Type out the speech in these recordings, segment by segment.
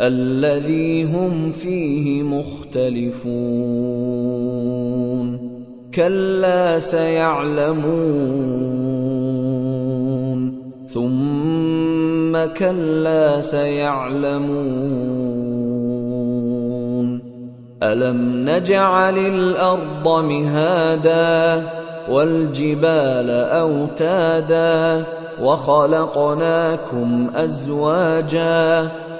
الذي هم فيه مختلفون. كلا سيعلمون. ثم كلا سيعلمون. ألم نجعل الأرض مهادا والجبال أوتادا وخلقناكم أزواجا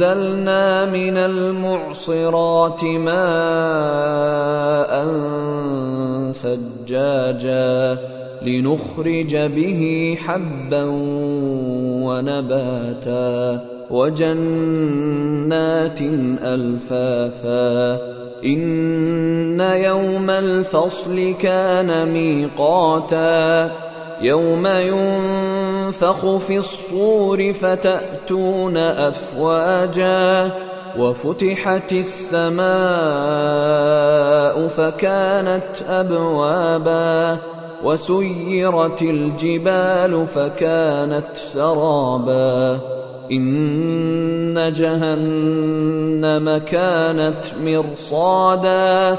وانزلنا من المعصرات ماء ثجاجا لنخرج به حبا ونباتا وجنات الفافا ان يوم الفصل كان ميقاتا يوم ينفخ في الصور فتأتون أفواجا وفتحت السماء فكانت أبوابا وسيرت الجبال فكانت سرابا إن جهنم كانت مرصادا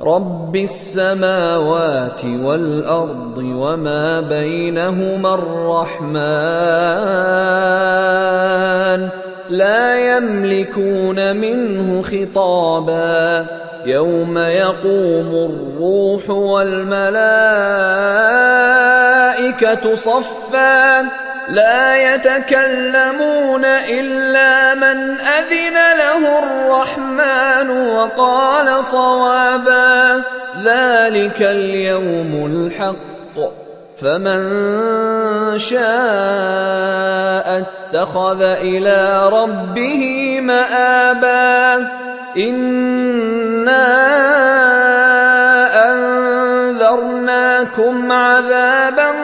رب السماوات والارض وما بينهما الرحمن لا يملكون منه خطابا يوم يقوم الروح والملائكه صفا لا يتكلمون إلا من أذن له الرحمن وقال صوابا ذلك اليوم الحق. فمن شاء اتخذ إلى ربه مآبا. إنا أنذرناكم عذابا